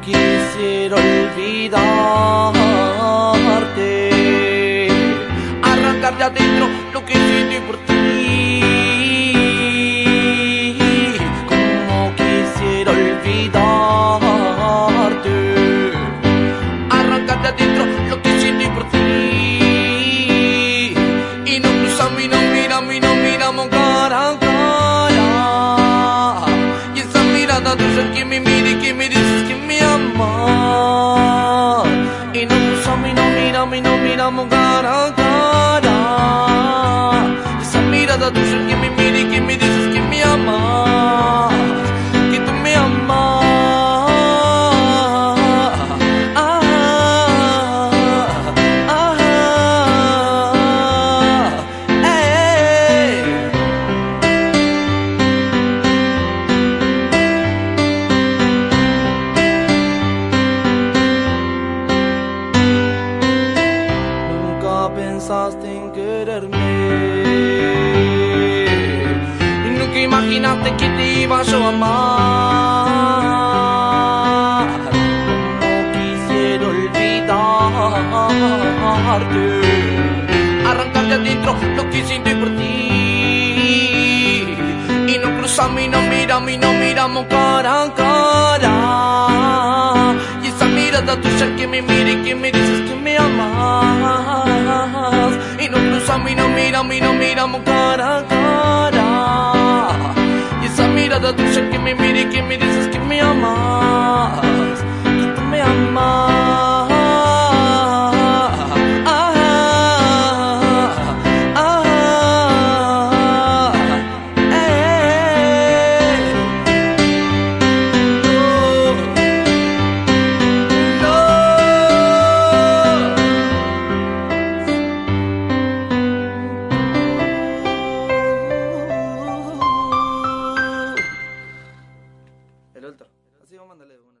quisiera olvidarte, arrancarte adentro lo que siento por ti. Como quisiera olvidarte, arrancarte adentro lo que siento por ti. Y no cruza mi no mira, mi no mira, mon cara, cara. Y esa mirada dulce que me mira. yo miro, mira, mira, miramos cara a cara. Esa mirada tuya que me mira. pensaste en quererme. Y nunca imaginaste que te iba yo a amar. Como quisiera olvidarte, arrancarte adentro lo que hiciste por ti. Y no cruza a mí, no mira a mí, no miramos. Que me mira y que me dices que me amas. Y no cruzamos y no miramos y no miramos cara a cara. Y esa mirada tuya que me mira y que me dices mandar levar, né?